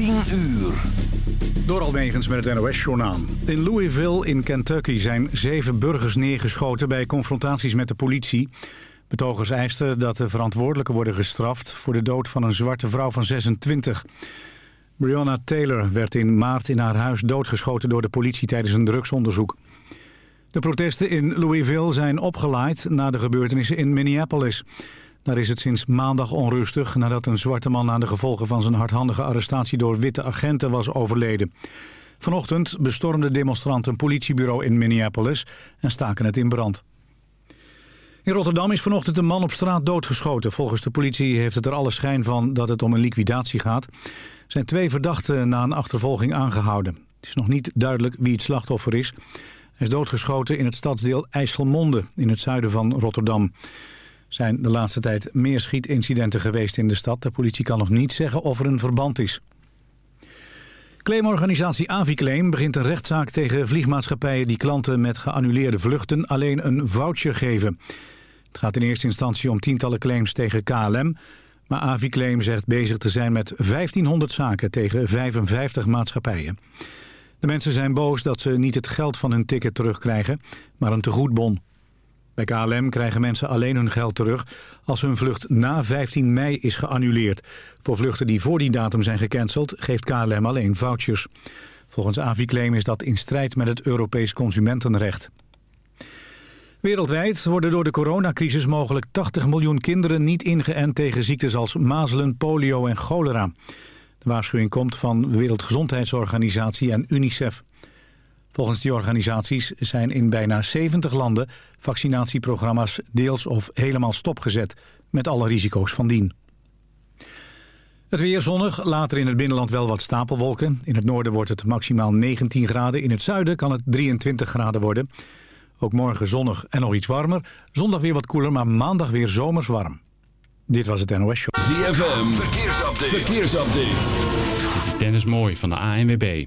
10 uur. Door Almegens met het NOS-journaal. In Louisville in Kentucky zijn zeven burgers neergeschoten bij confrontaties met de politie. Betogers eisten dat de verantwoordelijken worden gestraft... voor de dood van een zwarte vrouw van 26. Breonna Taylor werd in maart in haar huis doodgeschoten door de politie tijdens een drugsonderzoek. De protesten in Louisville zijn opgeleid na de gebeurtenissen in Minneapolis. Daar is het sinds maandag onrustig nadat een zwarte man aan de gevolgen van zijn hardhandige arrestatie door witte agenten was overleden. Vanochtend bestormden demonstranten een politiebureau in Minneapolis en staken het in brand. In Rotterdam is vanochtend een man op straat doodgeschoten. Volgens de politie heeft het er alle schijn van dat het om een liquidatie gaat. Er zijn twee verdachten na een achtervolging aangehouden. Het is nog niet duidelijk wie het slachtoffer is. Hij is doodgeschoten in het stadsdeel IJsselmonde in het zuiden van Rotterdam zijn de laatste tijd meer schietincidenten geweest in de stad. De politie kan nog niet zeggen of er een verband is. Claimorganisatie Aviclaim begint een rechtszaak tegen vliegmaatschappijen... die klanten met geannuleerde vluchten alleen een voucher geven. Het gaat in eerste instantie om tientallen claims tegen KLM... maar Aviclaim zegt bezig te zijn met 1500 zaken tegen 55 maatschappijen. De mensen zijn boos dat ze niet het geld van hun ticket terugkrijgen, maar een tegoedbon. Bij KLM krijgen mensen alleen hun geld terug als hun vlucht na 15 mei is geannuleerd. Voor vluchten die voor die datum zijn gecanceld geeft KLM alleen vouchers. Volgens Aviclaim is dat in strijd met het Europees consumentenrecht. Wereldwijd worden door de coronacrisis mogelijk 80 miljoen kinderen niet ingeënt tegen ziektes als mazelen, polio en cholera. De waarschuwing komt van de Wereldgezondheidsorganisatie en UNICEF. Volgens die organisaties zijn in bijna 70 landen vaccinatieprogramma's deels of helemaal stopgezet, met alle risico's van dien. Het weer zonnig, later in het binnenland wel wat stapelwolken. In het noorden wordt het maximaal 19 graden, in het zuiden kan het 23 graden worden. Ook morgen zonnig en nog iets warmer. Zondag weer wat koeler, maar maandag weer zomers warm. Dit was het NOS Show. ZFM, verkeersupdate. verkeersupdate. Dit is Dennis Mooi van de ANWB.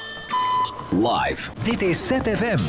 Live. Dit is ZFM.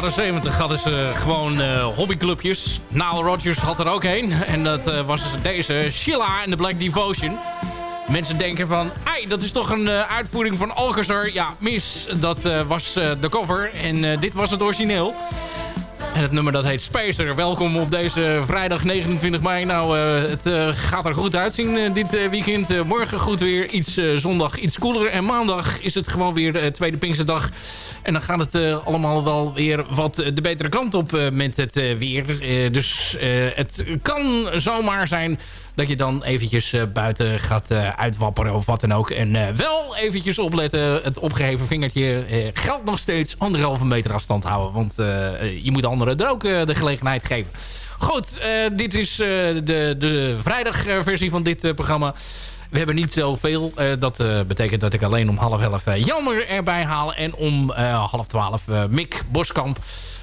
jaren 70 hadden ze gewoon eh, hobbyclubjes. Nile Rodgers had er ook heen En dat uh, was deze Sheila en de Black Devotion. Mensen denken van, ei, dat is toch een eh, uitvoering van Alcazar. Ja, mis, dat was de cover en dit was het origineel. En het nummer dat heet Spacer. Welkom op deze vrijdag 29 mei. Nou, uh, het uh, gaat er goed uitzien uh, dit weekend. morgen goed weer. Iets zondag iets koeler. En maandag is het gewoon weer de tweede Pinksterdag. En dan gaat het allemaal wel weer wat de betere kant op met het weer. dus het kan zomaar zijn dat je dan eventjes buiten gaat uitwapperen of wat dan ook. En wel eventjes opletten. Het opgeheven vingertje geldt nog steeds anderhalve meter afstand houden. Want je moet anderen er ook de gelegenheid geven. Goed, dit is de, de vrijdagversie van dit programma. We hebben niet zoveel. Uh, dat betekent dat ik alleen om half elf Jammer erbij haal. En om half twaalf Mick Boskamp.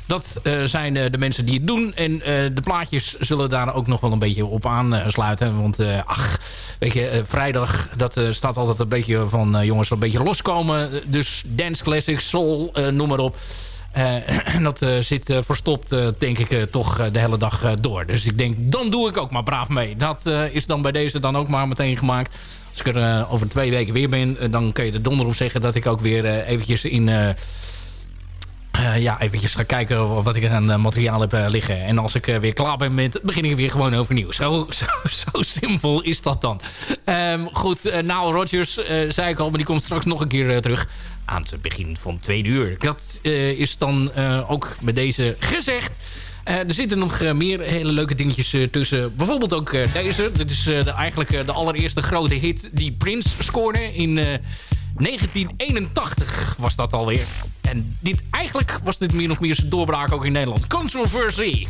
Dat zijn de mensen die het doen. En de plaatjes zullen daar ook nog wel een beetje op aansluiten. Want ach, weet je, vrijdag dat staat altijd een beetje van jongens een beetje loskomen. Dus dance classics, soul, noem maar op. En dat zit verstopt, denk ik, toch de hele dag door. Dus ik denk, dan doe ik ook maar braaf mee. Dat is dan bij deze dan ook maar meteen gemaakt. Als ik er over twee weken weer ben, dan kun je er donder op zeggen... dat ik ook weer eventjes in... ja, eventjes ga kijken wat ik aan materiaal heb liggen. En als ik weer klaar ben, met, begin ik weer gewoon overnieuw. Zo, zo, simpel is dat dan. Um, goed, uh, Nile Rodgers, zei ik al, maar die komt straks nog een keer terug aan het begin van twee uur. Dat uh, is dan uh, ook met deze gezegd. Uh, er zitten nog meer hele leuke dingetjes tussen. Bijvoorbeeld ook deze. Dit is de, eigenlijk de allereerste grote hit die Prince scoorde. In 1981 was dat alweer. En dit, eigenlijk was dit meer of meer zijn doorbraak ook in Nederland. Controversy.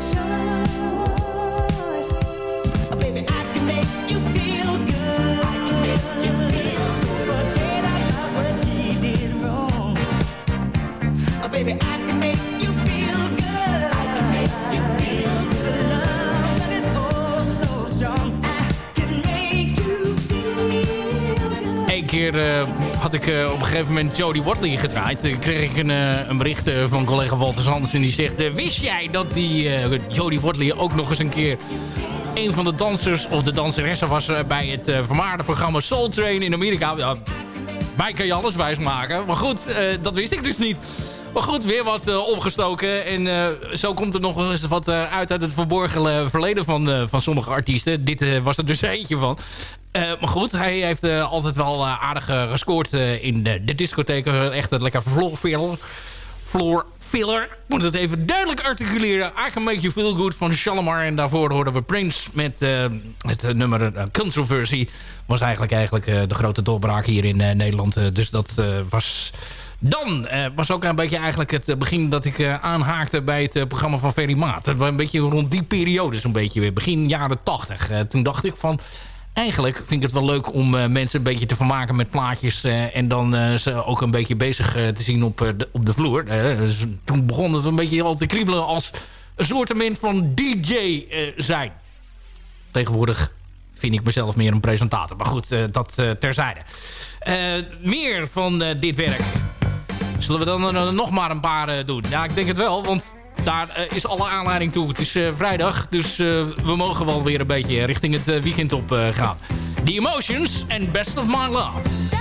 salvation. Ik uh, op een gegeven moment Jodie Watley gedraaid. Kreeg ik een, uh, een bericht uh, van collega Walter Sanders. En die zegt, wist jij dat die Jodie Watley ook nog eens een keer... een van de dansers of de danseressen was bij het vermaarde programma Soul Train in Amerika. Ja, mij kan je alles wijsmaken. Maar goed, dat wist ik dus niet. Maar goed, weer wat opgestoken. En zo komt er nog eens wat uit uit het verborgen verleden van, van sommige artiesten. Dit was er dus eentje van. Uh, maar goed, hij heeft uh, altijd wel uh, aardig gescoord in de, de discotheek. Echt een lekker floor filler. Floor filler. Ik moet het even duidelijk articuleren. Can Make You Feel Good van Shalimar. En daarvoor hoorden we Prince met het nummer Controversy. Was eigenlijk, eigenlijk de grote doorbraak hier in Nederland. dus dat was... Dan was ook een beetje eigenlijk het begin dat ik aanhaakte bij het programma van Ferry Maat. Een beetje rond die periode, zo'n beetje weer. Begin jaren tachtig. toen dacht ik van eigenlijk vind ik het wel leuk om uh, mensen een beetje te vermaken met plaatjes. Uh, en dan uh, ze ook een beetje bezig te zien op, de, op de vloer. Dus toen begon het een beetje al te kriebelen als een soort van DJ zijn. Tegenwoordig vind ik mezelf meer een presentator. Maar goed, dat terzijde. meer van dit werk. Zullen we dan nog maar een paar doen? Ja, ik denk het wel, want daar uh, is alle aanleiding toe. Het is uh, vrijdag, dus uh, we mogen wel weer een beetje richting het weekend op gaan. The Emotions en Best of My Love.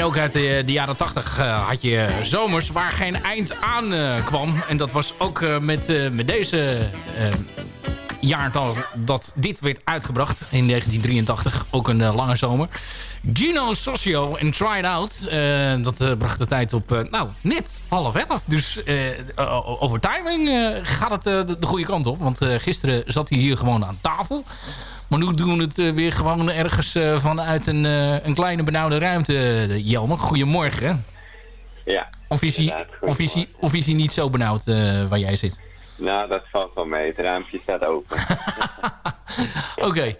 En ook uit de, de jaren 80 had je zomers waar geen eind aan kwam. En dat was ook met, met deze jaartal dat dit werd uitgebracht in 1983. Ook een lange zomer. Gino Socio en Try It Out. Dat bracht de tijd op, nou, net half elf. Dus over timing gaat het de, goede kant op. Want gisteren zat hij hier gewoon aan tafel. Maar nu doen we het weer gewoon ergens vanuit een, een kleine benauwde ruimte, Jelmer. Goedemorgen. Ja, of is, hij, of, is hij, of is hij niet zo benauwd waar jij zit? Nou, dat valt wel mee. Het raampje staat open. Oké.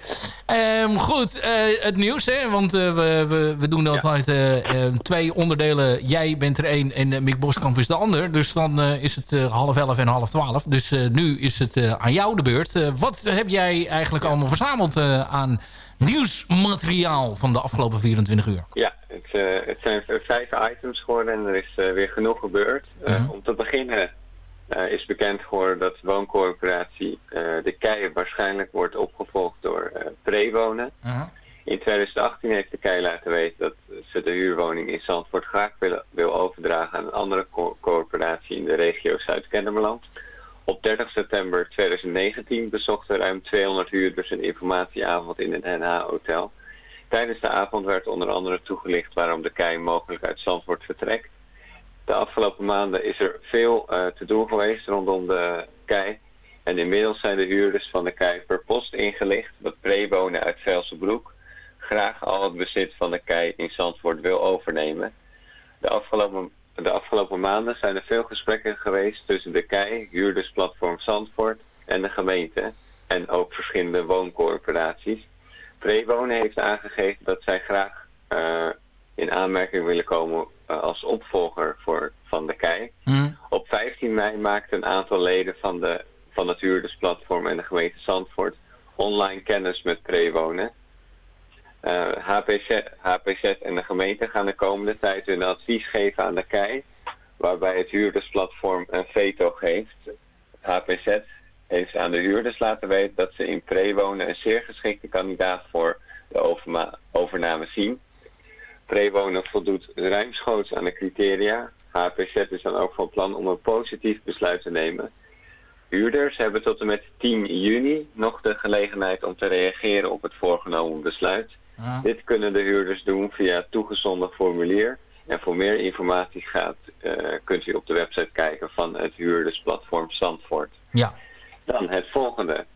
Ehm, goed, uh, het nieuws, hè? want uh, we, we, we, doen altijd uh, twee onderdelen. Jij bent er één en Mick Boskamp is de ander. Dus dan is het half elf en half twaalf. Dus nu is het aan jou de beurt. wat heb jij eigenlijk allemaal verzameld aan nieuwsmateriaal van de afgelopen 24 uur? Ja, het, het zijn vijf items geworden en er is weer genoeg gebeurd. -huh. Om te beginnen uh, is bekend geworden dat wooncorporatie uh, De Kei waarschijnlijk wordt opgevolgd door uh, Prewonen. -huh. In 2018 heeft De Kei laten weten dat ze de huurwoning in Zandvoort graag wil, wil overdragen aan een andere co corporatie in de regio Zuid-Kennemerland. Op 30 september 2019 bezochten ruim 200 huurders een informatieavond in een NH-hotel. Tijdens de avond werd onder andere toegelicht waarom De Kei mogelijk uit Zandvoort vertrekt. De afgelopen maanden is er veel uh, te doen geweest rondom de kei. En inmiddels zijn de huurders van de kei per post ingelicht dat prewonen uit Velsenbroek graag al het bezit van de kei in Zandvoort wil overnemen. De afgelopen, de afgelopen maanden zijn er veel gesprekken geweest tussen de kei, huurdersplatform Zandvoort en de gemeente en ook verschillende wooncorporaties. Prewonen heeft aangegeven dat zij graag uh, in aanmerking willen komen als opvolger voor Van de Kei. Mm. Op 15 mei maakte een aantal leden van, de, van het huurdersplatform en de gemeente Zandvoort online kennis met prewonen. Uh, HPZ, HPZ en de gemeente gaan de komende tijd hun advies geven aan de KEI, waarbij het huurdersplatform een veto geeft. HPZ heeft aan de huurders laten weten dat ze in prewonen een zeer geschikte kandidaat voor de overname zien. Prewonen voldoet ruimschoots aan de criteria. HPZ is dan ook van plan om een positief besluit te nemen. Huurders hebben tot en met 10 juni nog de gelegenheid om te reageren op het voorgenomen besluit. Ah. Dit kunnen de huurders doen via het toegezonden formulier. En voor meer informatie gaat, uh, kunt u op de website kijken van het huurdersplatform Zandvoort. Ja. Dan het volgende.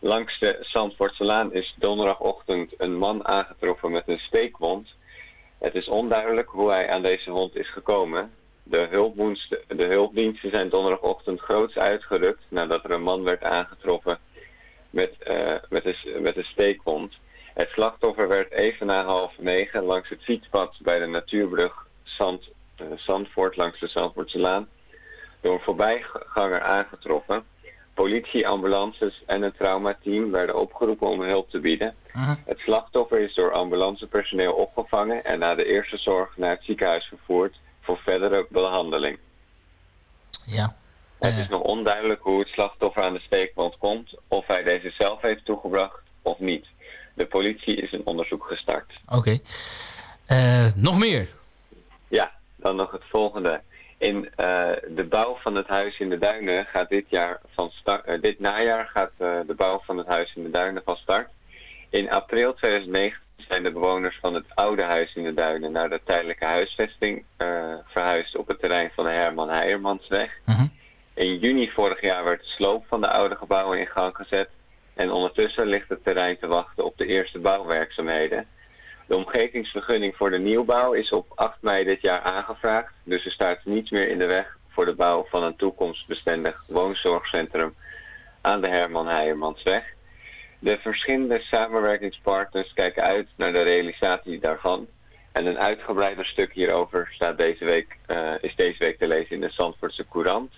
Langs de Zandvoortselaan is donderdagochtend een man aangetroffen met een steekwond. Het is onduidelijk hoe hij aan deze hond is gekomen. De, de hulpdiensten zijn donderdagochtend groots uitgerukt nadat er een man werd aangetroffen met, uh, met, een, met een steekwond. Het slachtoffer werd even na half negen langs het fietspad bij de natuurbrug Zand, uh, Zandvoort langs de Zandvoortselaan door een voorbijganger aangetroffen. Politie, ambulances en een traumateam werden opgeroepen om hulp te bieden. Uh -huh. Het slachtoffer is door ambulancepersoneel opgevangen en na de eerste zorg naar het ziekenhuis vervoerd voor verdere behandeling. Ja. Het is nog onduidelijk hoe het slachtoffer aan de steekwond komt, of hij deze zelf heeft toegebracht of niet. De politie is een onderzoek gestart. Oké. Okay. Uh, nog meer? Ja, dan nog het volgende. In uh, de bouw van het huis in de Duinen gaat dit jaar van start, uh, dit najaar gaat uh, de bouw van het huis in de Duinen van start. In april 2009 zijn de bewoners van het oude huis in de Duinen naar de tijdelijke huisvesting verhuisd op het terrein van de Herman Heijermansweg. -huh. In juni vorig jaar werd de sloop van de oude gebouwen in gang gezet en ondertussen ligt het terrein te wachten op de eerste bouwwerkzaamheden. De omgevingsvergunning voor de nieuwbouw is op 8 mei dit jaar aangevraagd, dus er staat niets meer in de weg voor de bouw van een toekomstbestendig woonzorgcentrum aan de Herman Heijermansweg. De verschillende samenwerkingspartners kijken uit naar de realisatie daarvan. En een uitgebreider stuk hierover staat deze week, uh, is deze week te lezen in de Zandvoortse Courant.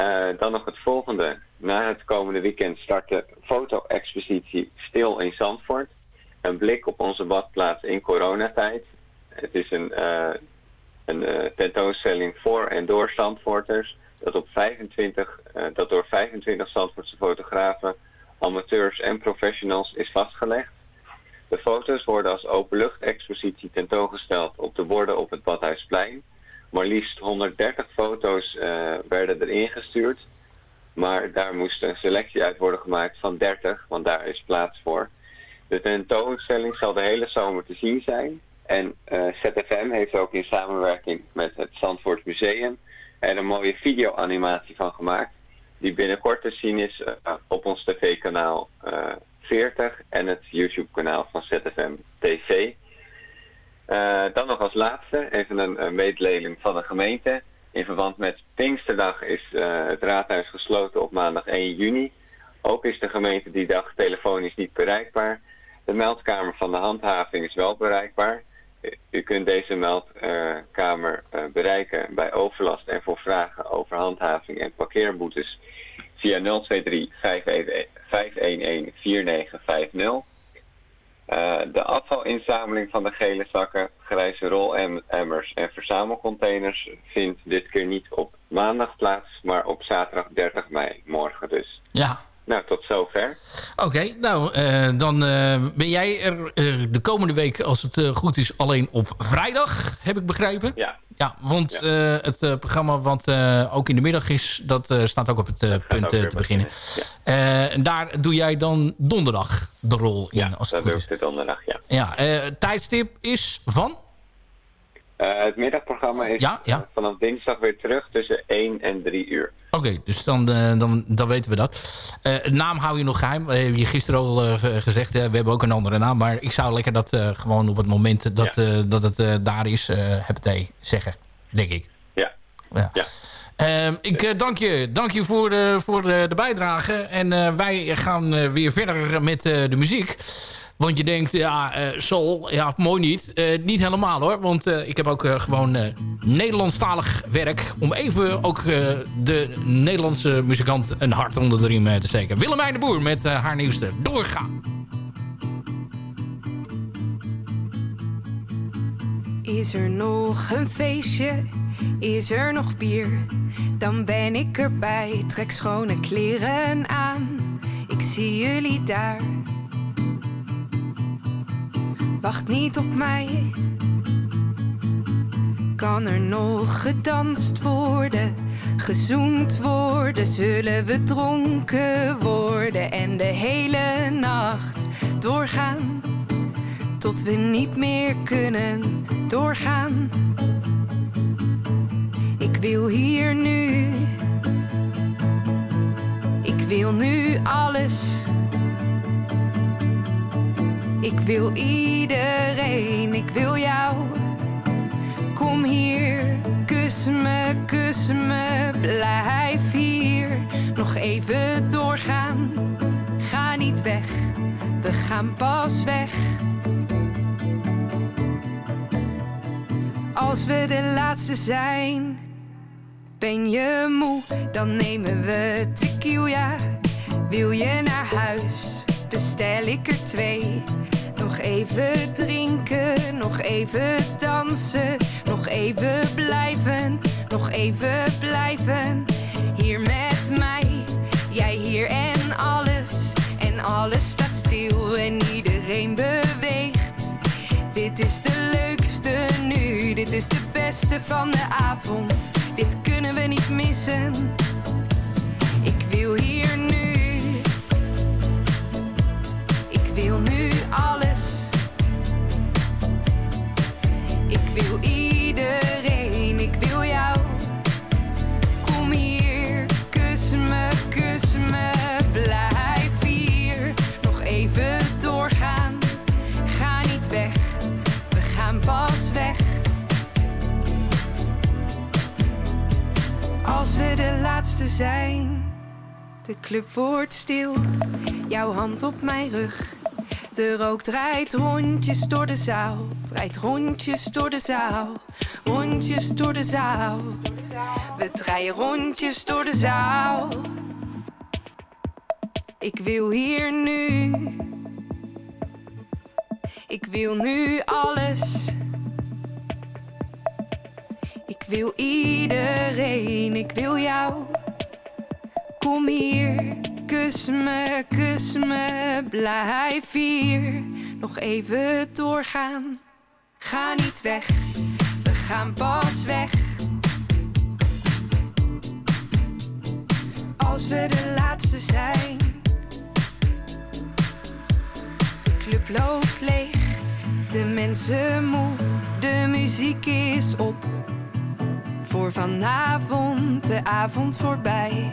Uh, dan nog het volgende. Na het komende weekend start de foto-expositie Stil in Zandvoort een blik op onze badplaats in coronatijd. Het is een, uh, een uh, tentoonstelling voor en door Zandvoorters. Dat, op 25, uh, dat door 25 Zandvoortse fotografen, amateurs en professionals is vastgelegd. De foto's worden als openluchtexpositie tentoongesteld op de borden op het Badhuisplein. Maar liefst 130 foto's werden erin gestuurd. Maar daar moest een selectie uit worden gemaakt van 30, want daar is plaats voor. De tentoonstelling zal de hele zomer te zien zijn. En uh, ZFM heeft ook in samenwerking met het Zandvoort Museum er een mooie video-animatie van gemaakt. Die binnenkort te zien is uh, op ons tv-kanaal uh, 40 en het YouTube-kanaal van ZFM TV. Dan nog als laatste even een, een van de gemeente. In verband met Pinksterdag is het raadhuis gesloten op maandag 1 juni. Ook is de gemeente die dag telefonisch niet bereikbaar. De meldkamer van de handhaving is wel bereikbaar. U kunt deze meldkamer uh, bereiken bij overlast en voor vragen over handhaving en parkeerboetes via 023 511 4950. Uh, de afvalinzameling van de gele zakken, grijze rolemmers en verzamelcontainers vindt dit keer niet op maandag plaats, maar op zaterdag 30 mei, morgen dus. Ja. Nou, tot zover. Oké, okay, nou, uh, dan uh, ben jij er uh, de komende week, als het goed is, alleen op vrijdag, heb ik begrepen. Ja. Ja, want ja. het programma wat ook in de middag is, dat staat ook op het punt te beginnen. Ja. en daar doe jij dan donderdag de rol in, ja, als het goed is. Ja, donderdag, ja. Ja, tijdstip is van? Uh, het middagprogramma is ja, ja. vanaf dinsdag weer terug tussen 1 en 3 uur. Oké, okay, dus dan, uh, dan, dan weten we dat. Uh, naam hou je nog geheim. heb je gisteren al gezegd, we hebben ook een andere naam. Maar ik zou lekker dat gewoon op het moment dat, ja. dat het daar is, het zeggen. Denk ik. Ja. ja. ja. Uh, ik dank je, dank je voor, voor de, de bijdrage. En wij gaan weer verder met de muziek. Want je denkt, ja, soul, ja, mooi niet. niet helemaal hoor, want ik heb ook gewoon Nederlandstalig werk... om even ook de Nederlandse muzikant een hart onder de riem te steken. Willemijn de Boer met haar nieuwste Doorgaan. Is er nog een feestje? Is er nog bier? Dan ben ik erbij, trek schone kleren aan. Ik zie jullie daar. Wacht niet op mij. Kan er nog gedanst worden? Gezoend worden? Zullen we dronken worden? En de hele nacht doorgaan? Tot we niet meer kunnen doorgaan. Ik wil hier nu. Ik wil nu alles. Ik wil iedereen, ik wil jou. Kom hier, kus me, kus me, blijf hier. Nog even doorgaan, ga niet weg, we gaan pas weg. Als we de laatste zijn, ben je moe, dan nemen we tequila. Wil je naar huis, bestel ik er twee. Nog even drinken, nog even dansen, nog even blijven, nog even blijven. Hier met mij, jij hier en alles. En alles staat stil en iedereen beweegt. Dit is de leukste nu, dit is de beste van de avond. Dit kunnen we niet missen. Ik wil hier nu. Ik wil nu alles. Iedereen, ik wil jou. Kom hier, kus me, kus me, blijf hier. Nog even doorgaan, ga niet weg, we gaan pas weg. Als we de laatste zijn, de club wordt stil, jouw hand op mijn rug. De rook draait rondjes door de zaal, draait rondjes door de zaal, rondjes door de zaal. We draaien rondjes door de zaal. Ik wil hier nu. Ik wil nu alles. Ik wil iedereen, ik wil jou. Kom hier, kus me, kus me, blijf hier. Nog even doorgaan, ga niet weg, we gaan pas weg. Als we de laatste zijn, de club loopt leeg, de mensen moe, de muziek is op. Voor vanavond, de avond voorbij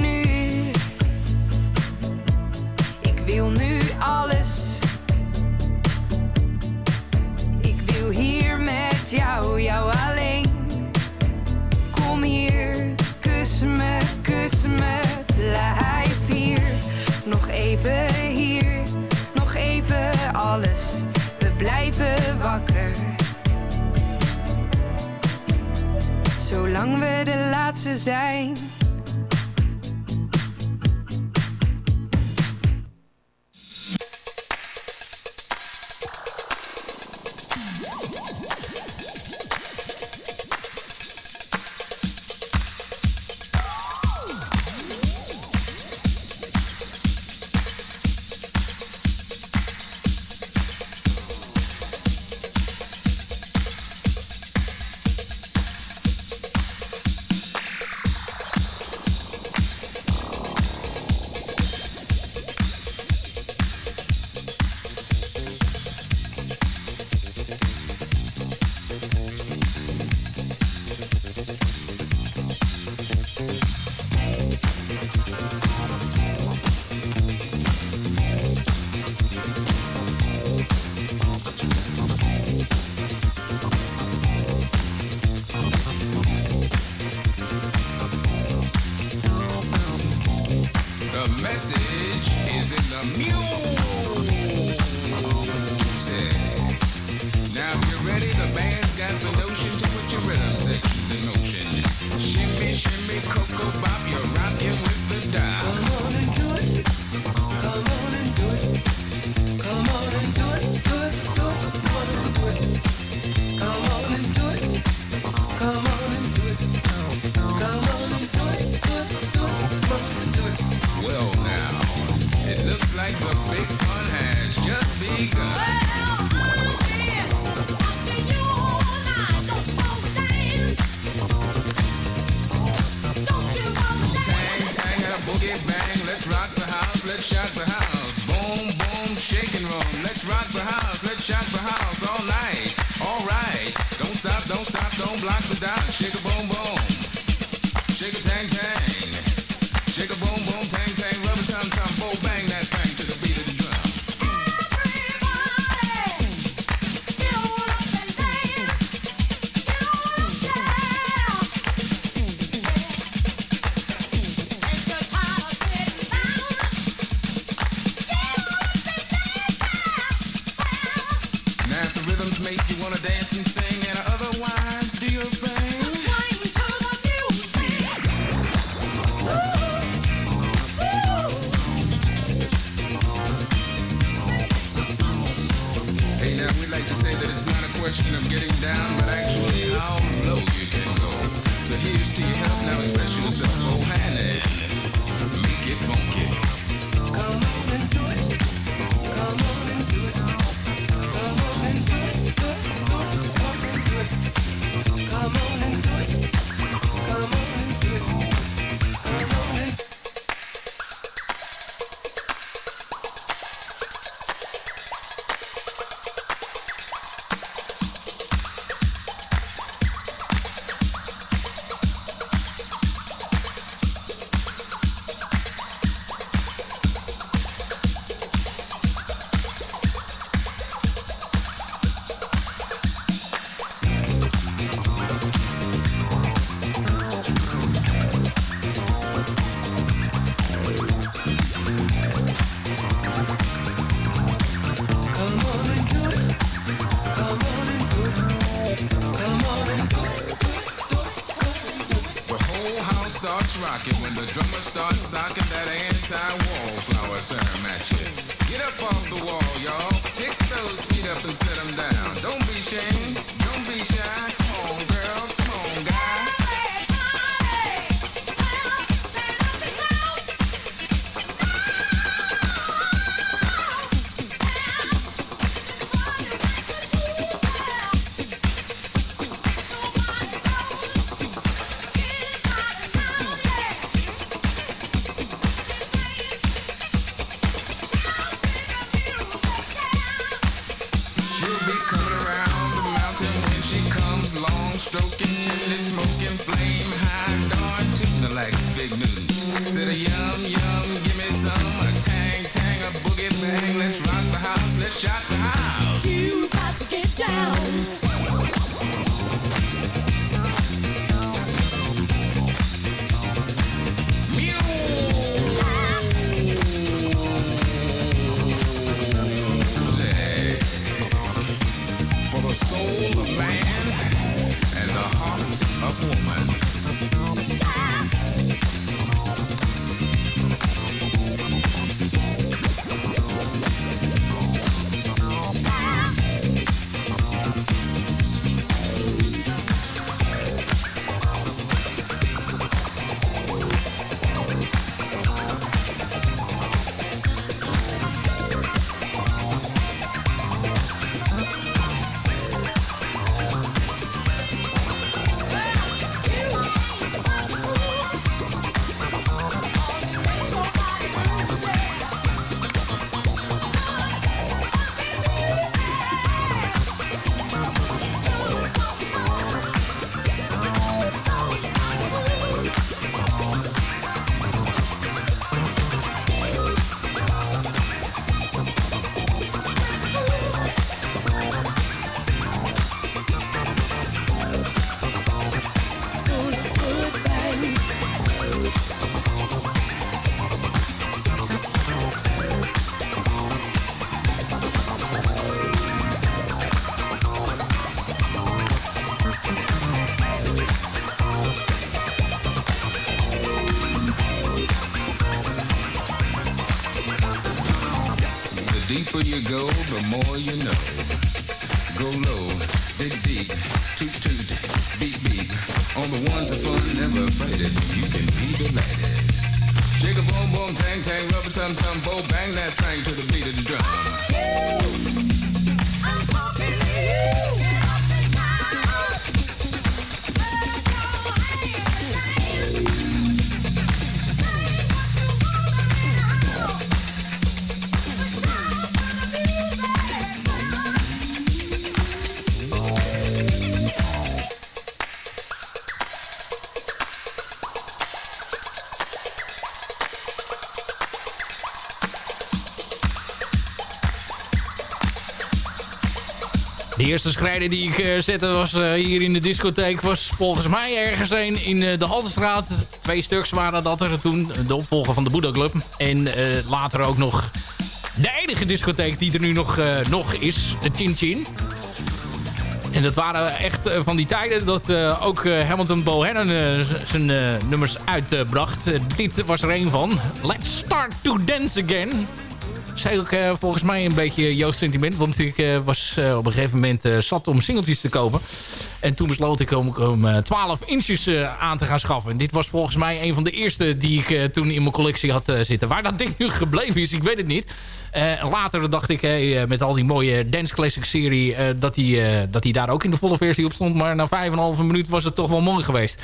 jou, jou alleen. Kom hier, kus me, kus me, blijf hier. Nog even hier, nog even alles. We blijven wakker. Zolang we de laatste zijn. ハハハハ! Shake a tang tang. Shake a boom. Eerste schrijder die ik eh, zette was eh, hier in de discotheek. Was volgens mij ergens een in eh, de Haltestraat. Twee stuks waren dat er toen. De opvolger van de Buddha Club. En later ook nog de enige discotheek die er nu nog, nog is. De Chin Chin. En dat waren echt van die tijden dat ook Hamilton Bohannon z- zijn nummers uitbracht. Dit was er een van. Let's start to dance again. Zei ook eh, volgens mij een beetje Joost sentiment. Want ik eh, was eh, op een gegeven moment zat om singeltjes te kopen. En toen besloot ik om, om eh, 12 inches aan te gaan schaffen. En dit was volgens mij een van de eerste die ik toen in mijn collectie had zitten. Waar dat ding nu gebleven is, ik weet het niet. Later dacht ik, met al die mooie Dance Classic serie... dat hij dat hij daar ook in de volle versie op stond. Maar na 5,5 minuut was het toch wel mooi geweest.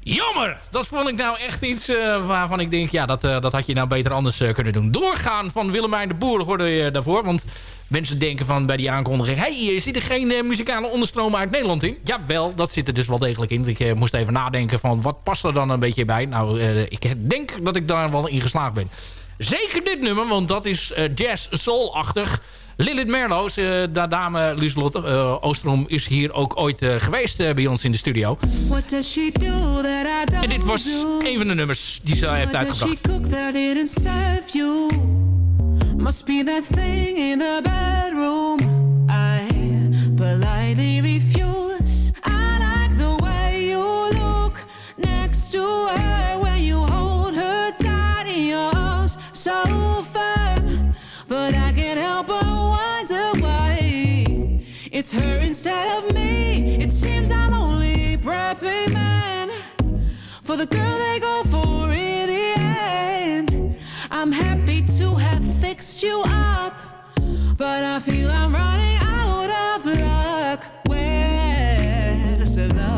Jammer! Dat vond ik nou echt iets eh, waarvan ik denk... ja, dat, eh, dat had je nou beter anders eh, kunnen doen. Doorgaan van Willemijn de Boer hoorde je daarvoor. Want mensen denken van bij die aankondiging... hé, hey, zit er geen muzikale onderstromen uit Nederland in? Jawel, dat zit er dus wel degelijk in. Ik moest even nadenken van wat past er dan een beetje bij. Nou, ik denk dat ik daar wel in geslaagd ben. Zeker dit nummer, want dat is eh, jazz soul-achtig. Lilith Merloos, de dame Lieselotte eh, Oostrom, is hier ook ooit eh, geweest eh, bij ons in de studio. En dit was een van de nummers die ze heeft uitgebracht. Must be that thing in bedroom. I politely refuse. I like the way you look next to her When you hold her tight in your arms so fast But I can't help but wonder why. It's her instead of me. It seems I'm only prepping man For the girl they go for in the end. I'm happy to have fixed you up But I feel I'm running out of luck. Where's the love?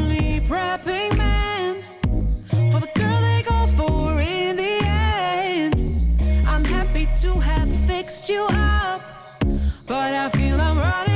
fixed you up, but I feel I'm running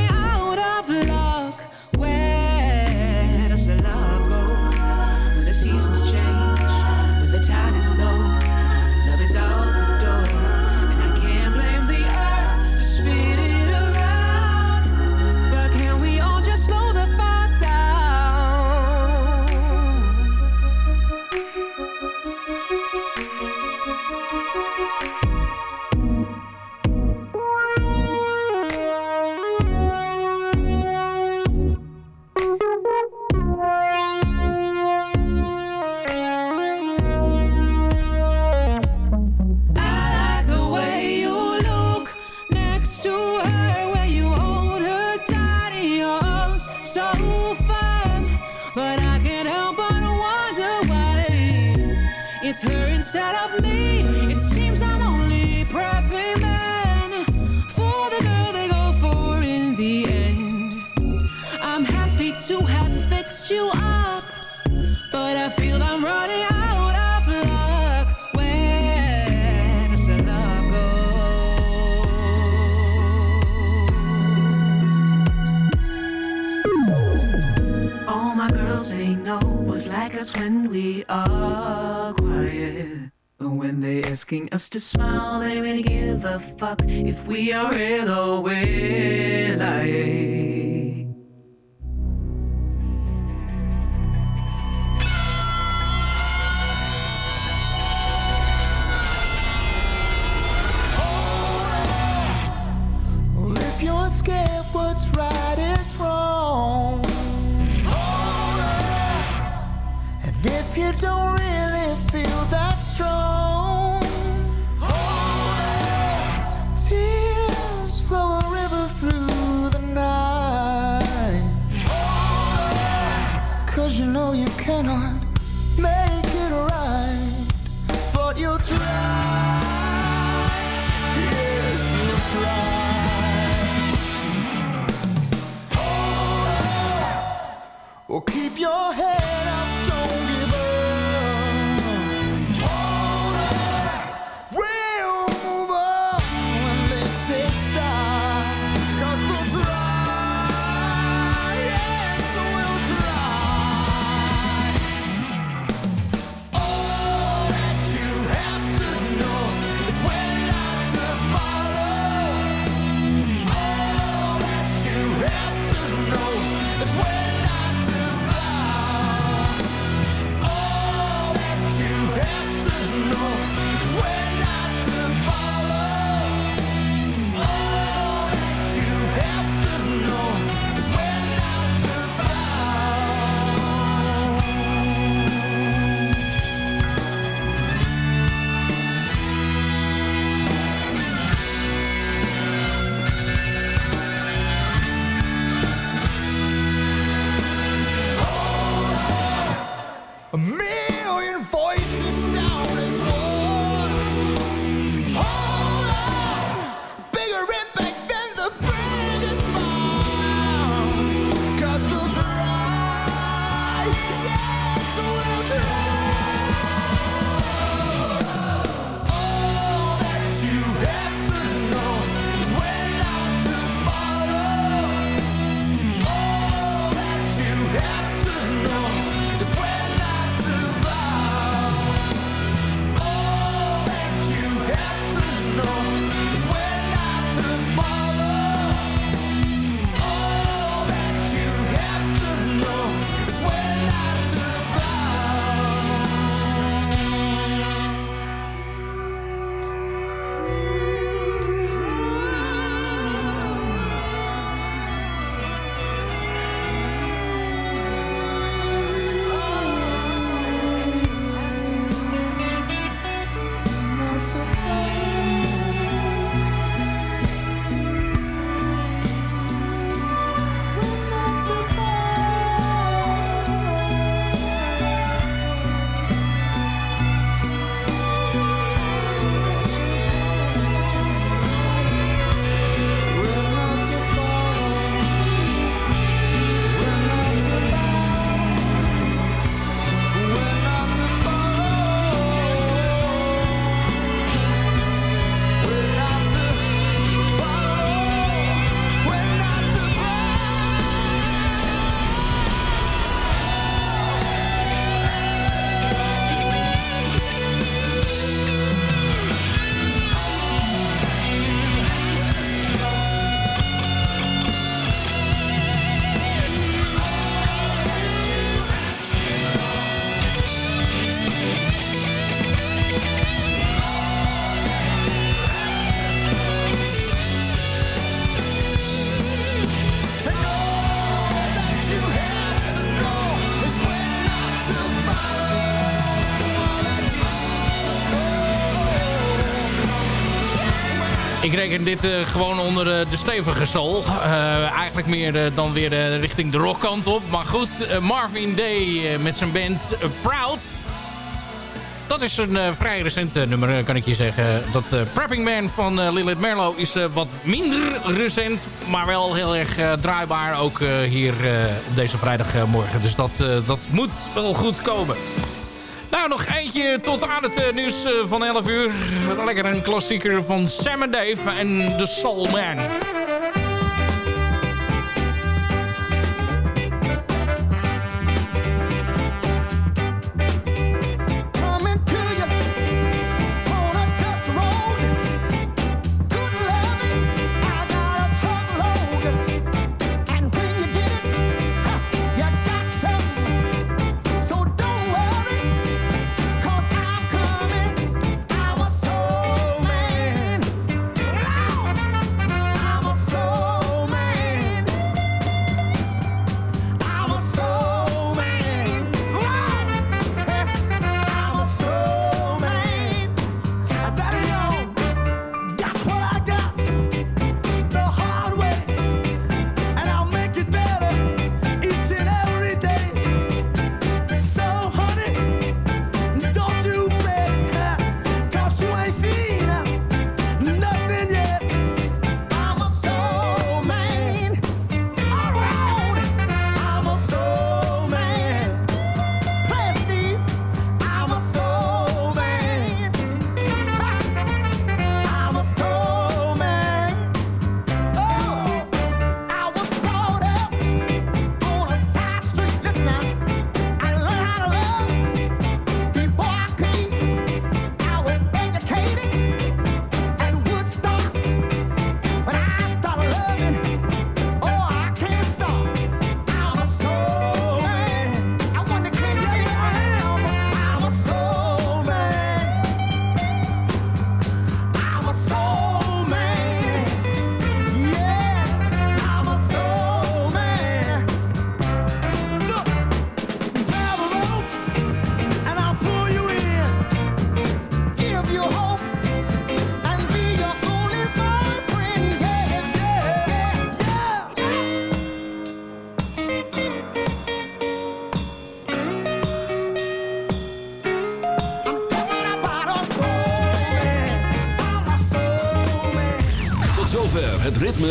us when we are quiet. But when they're asking us to smile, they really give a fuck if we are real or we're lying. Don't reken dit eh, gewoon onder eh, de stevige soul. Eh, eigenlijk meer dan weer richting de rockkant op. Maar goed, Marvin Day met zijn band Proud. Dat is een vrij recent nummer, kan ik je zeggen. Dat Prepping Man van Lilith Merlo is wat minder recent. Maar wel heel erg draaibaar. Ook hier op deze vrijdagmorgen. Dus dat, dat moet wel goed komen. Nog eentje tot aan het eh, nieuws eh, van 11 uur. Lekker een klassieker van Sam Dave en The Soul Man.